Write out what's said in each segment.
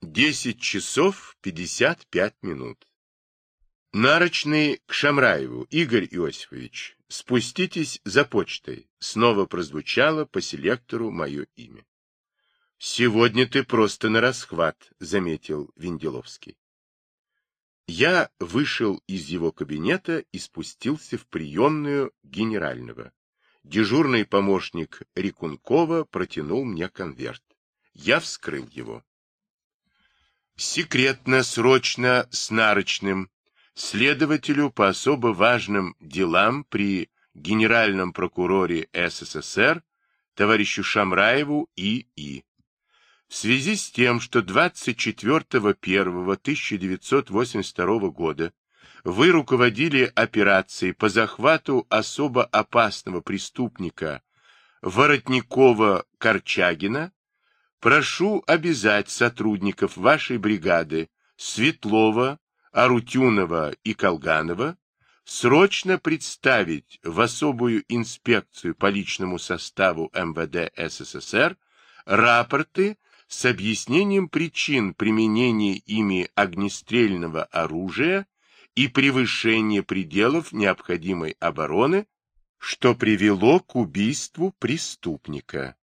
Десять часов пятьдесят пять минут. Нарочный к Шамраеву, Игорь Иосифович, спуститесь за почтой. Снова прозвучало по селектору мое имя. Сегодня ты просто на расхват, заметил Венделовский. Я вышел из его кабинета и спустился в приемную генерального. Дежурный помощник Рикункова протянул мне конверт. Я вскрыл его. Секретно, срочно, с нарочным, следователю по особо важным делам при генеральном прокуроре СССР товарищу Шамраеву И.И. В связи с тем, что 24.01.1982 года вы руководили операцией по захвату особо опасного преступника Воротникова-Корчагина, прошу обязать сотрудников вашей бригады Светлова, Арутюнова и Колганова срочно представить в особую инспекцию по личному составу МВД СССР рапорты с объяснением причин применения ими огнестрельного оружия и превышения пределов необходимой обороны, что привело к убийству преступника.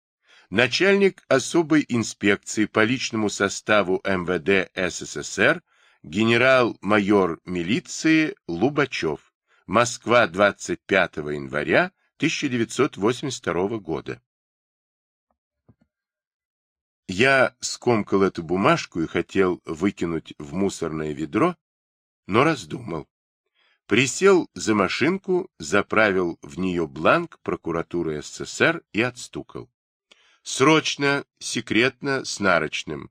Начальник особой инспекции по личному составу МВД СССР генерал-майор милиции Лубачев. Москва, 25 января 1982 года. Я скомкал эту бумажку и хотел выкинуть в мусорное ведро, но раздумал. Присел за машинку, заправил в нее бланк прокуратуры СССР и отстукал. Срочно, секретно, с нарочным.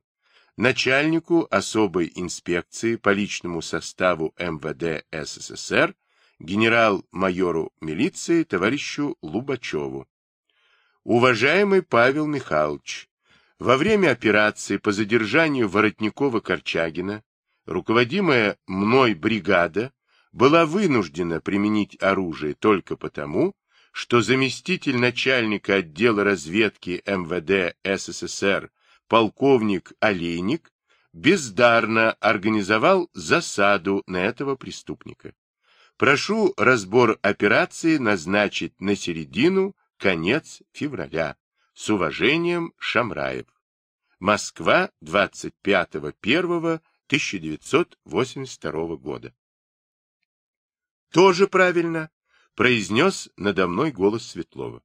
Начальнику особой инспекции по личному составу МВД СССР генерал-майору милиции товарищу Лубачеву. Уважаемый Павел Михайлович, во время операции по задержанию Воротникова-Корчагина руководимая мной бригада была вынуждена применить оружие только потому, что заместитель начальника отдела разведки МВД СССР полковник Олейник бездарно организовал засаду на этого преступника. Прошу разбор операции назначить на середину, конец февраля. С уважением, Шамраев. Москва, 25.01.1982 года. Тоже правильно, произнес надо мной голос Светлова.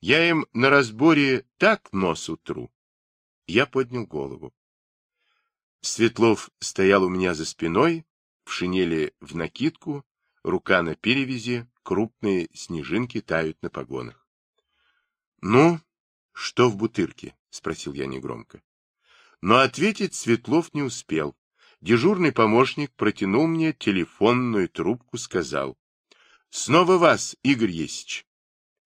Я им на разборе так нос утру. Я поднял голову. Светлов стоял у меня за спиной, в шинели в накидку, рука на перевязи, крупные снежинки тают на погонах. — Ну, что в бутырке? — спросил я негромко. Но ответить Светлов не успел. Дежурный помощник протянул мне телефонную трубку, сказал. — Снова вас, Игорь Есич.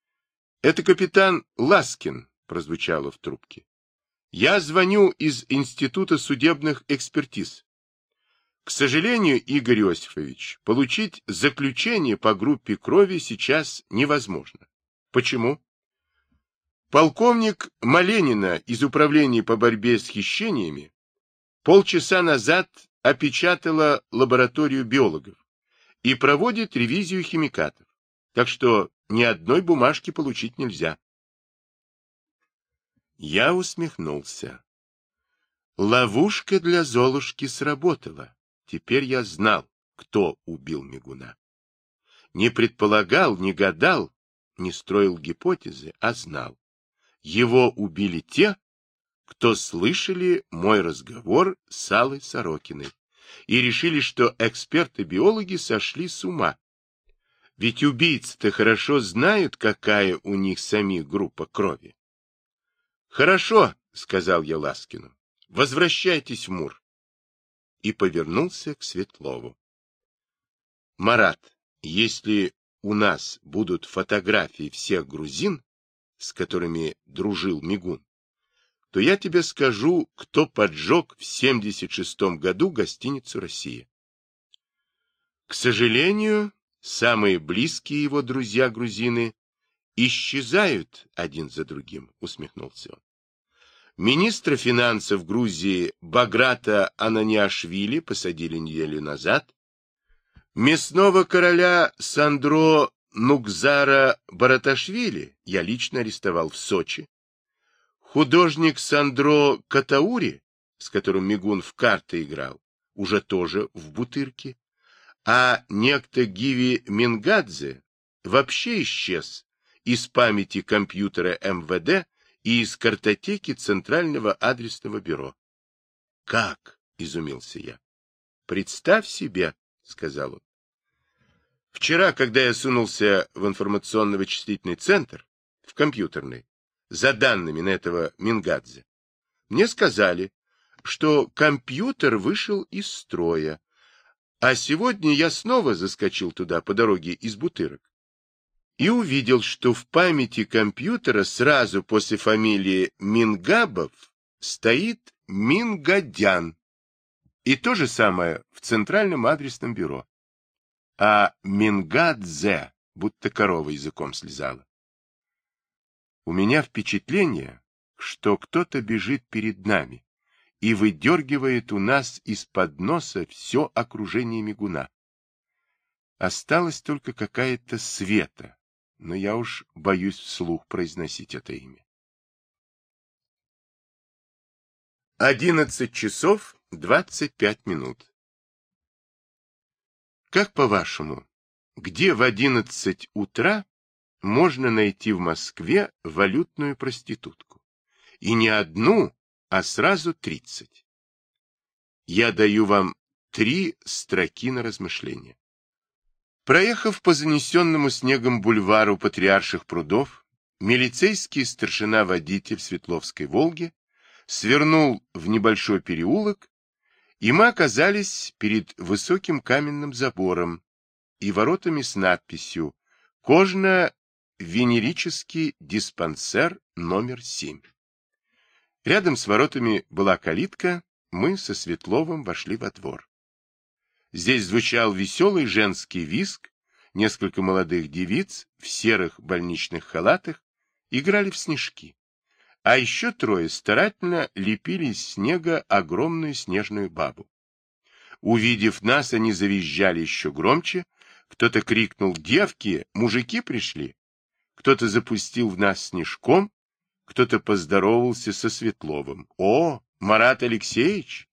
— Это капитан Ласкин, — прозвучало в трубке. — Я звоню из Института судебных экспертиз. К сожалению, Игорь Иосифович, получить заключение по группе крови сейчас невозможно. Почему? Полковник Маленина из Управления по борьбе с хищениями полчаса назад опечатала лабораторию биологов и проводит ревизию химикатов, так что ни одной бумажки получить нельзя. Я усмехнулся. Ловушка для Золушки сработала. Теперь я знал, кто убил Мигуна. Не предполагал, не гадал, не строил гипотезы, а знал. Его убили те, кто слышали мой разговор с Аллой Сорокиной и решили, что эксперты-биологи сошли с ума. Ведь убийцы-то хорошо знают, какая у них самих группа крови. — Хорошо, — сказал я Ласкину, — возвращайтесь в Мур и повернулся к Светлову. Марат, если у нас будут фотографии всех грузин, с которыми дружил Мигун, то я тебе скажу, кто поджег в 76-м году гостиницу «Россия». К сожалению, самые близкие его друзья-грузины исчезают один за другим, усмехнулся он. Министра финансов Грузии Баграта Ананиашвили посадили неделю назад. Мясного короля Сандро Нукзара Бараташвили я лично арестовал в Сочи. Художник Сандро Катаури, с которым Мигун в карты играл, уже тоже в Бутырке. А некто Гиви Мингадзе вообще исчез из памяти компьютера МВД и из картотеки Центрального адресного бюро. — Как? — изумился я. — Представь себе, — сказал он. Вчера, когда я сунулся в информационно-вычислительный центр, в компьютерный, за данными на этого Мингадзе, мне сказали, что компьютер вышел из строя, а сегодня я снова заскочил туда по дороге из Бутырок и увидел, что в памяти компьютера сразу после фамилии Мингабов стоит Мингадян. И то же самое в Центральном адресном бюро. А Мингадзе будто корова языком слезала. У меня впечатление, что кто-то бежит перед нами и выдергивает у нас из-под носа все окружение мигуна. Осталась только какая-то света, но я уж боюсь вслух произносить это имя. Одиннадцать часов двадцать пять минут. Как по-вашему, где в одиннадцать утра можно найти в Москве валютную проститутку? И не одну, а сразу тридцать. Я даю вам три строки на размышление. Проехав по занесенному снегом бульвару Патриарших прудов, милицейский старшина-водитель Светловской «Волги» свернул в небольшой переулок, и мы оказались перед высоким каменным забором и воротами с надписью «Кожно-венерический диспансер номер 7». Рядом с воротами была калитка, мы со Светловым вошли во двор. Здесь звучал веселый женский виск, несколько молодых девиц в серых больничных халатах играли в снежки, а еще трое старательно лепили из снега огромную снежную бабу. Увидев нас, они завизжали еще громче, кто-то крикнул «Девки, мужики пришли!» Кто-то запустил в нас снежком, кто-то поздоровался со Светловым. «О, Марат Алексеевич!»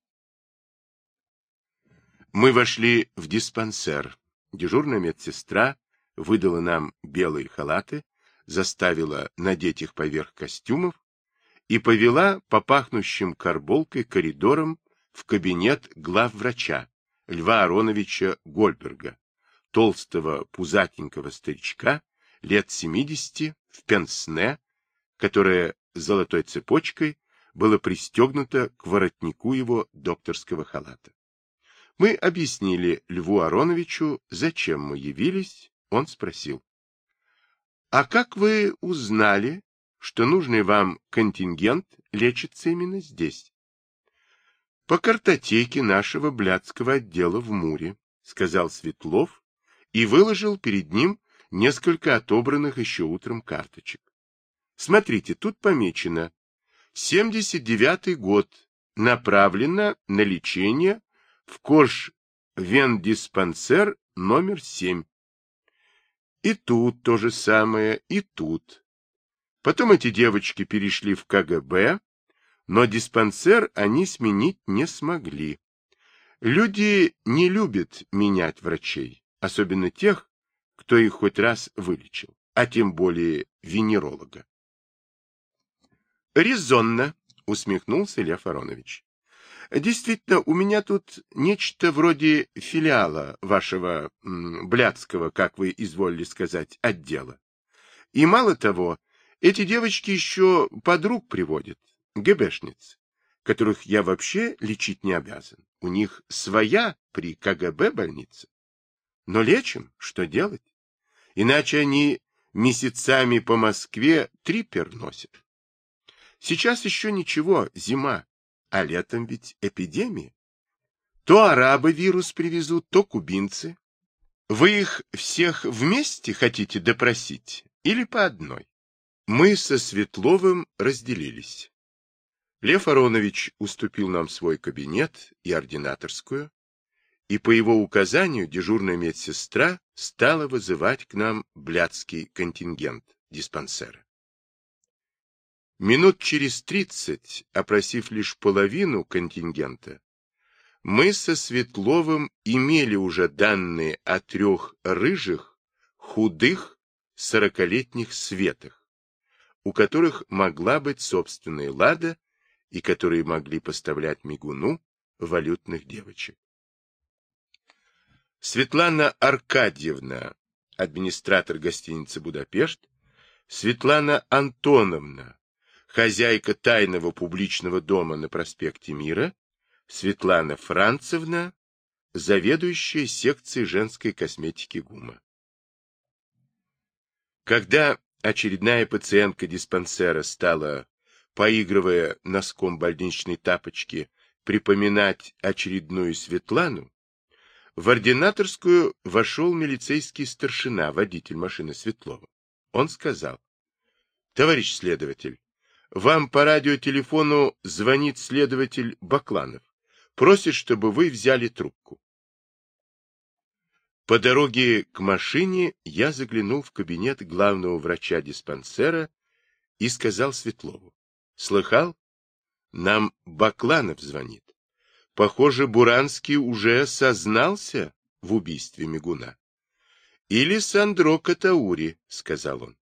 Мы вошли в диспансер. Дежурная медсестра выдала нам белые халаты, заставила надеть их поверх костюмов и повела по пахнущим карболкой коридорам в кабинет главврача Льва Ароновича Гольберга, толстого пузатенького старичка, лет 70, в пенсне, которое золотой цепочкой было пристегнуто к воротнику его докторского халата. Мы объяснили Льву Ароновичу, зачем мы явились, он спросил. — А как вы узнали, что нужный вам контингент лечится именно здесь? — По картотеке нашего блядского отдела в Муре, — сказал Светлов и выложил перед ним несколько отобранных еще утром карточек. Смотрите, тут помечено. 79-й год. Направлено на лечение в кош вендиспансер номер 7. И тут то же самое, и тут. Потом эти девочки перешли в КГБ, но диспансер они сменить не смогли. Люди не любят менять врачей, особенно тех, кто их хоть раз вылечил, а тем более венеролога. «Резонно», — усмехнулся Лев Аронович. Действительно, у меня тут нечто вроде филиала вашего блядского, как вы изволили сказать, отдела. И мало того, эти девочки еще подруг приводят, ГБшниц, которых я вообще лечить не обязан. У них своя при КГБ больница. Но лечим, что делать? Иначе они месяцами по Москве трипер носят. Сейчас еще ничего, зима, а летом ведь эпидемия. То арабы вирус привезут, то кубинцы. Вы их всех вместе хотите допросить или по одной? Мы со Светловым разделились. Лев Аронович уступил нам свой кабинет и ординаторскую, и по его указанию дежурная медсестра стала вызывать к нам блядский контингент диспансера. Минут через тридцать, опросив лишь половину контингента, мы со Светловым имели уже данные о трех рыжих, худых, сорокалетних светах, у которых могла быть собственная лада и которые могли поставлять мигуну валютных девочек. Светлана Аркадьевна, администратор гостиницы «Будапешт», Светлана Антоновна, хозяйка тайного публичного дома на проспекте Мира, Светлана Францевна, заведующая секцией женской косметики ГУМа. Когда очередная пациентка диспансера стала, поигрывая носком больничной тапочки, припоминать очередную Светлану, в ординаторскую вошел милицейский старшина, водитель машины Светлова. Он сказал, «Товарищ следователь, вам по радиотелефону звонит следователь Бакланов просит, чтобы вы взяли трубку. По дороге к машине я заглянул в кабинет главного врача диспансера и сказал Светлову. Слыхал? Нам Бакланов звонит. Похоже, Буранский уже сознался в убийстве Мигуна. Или Сандро Катаури, сказал он.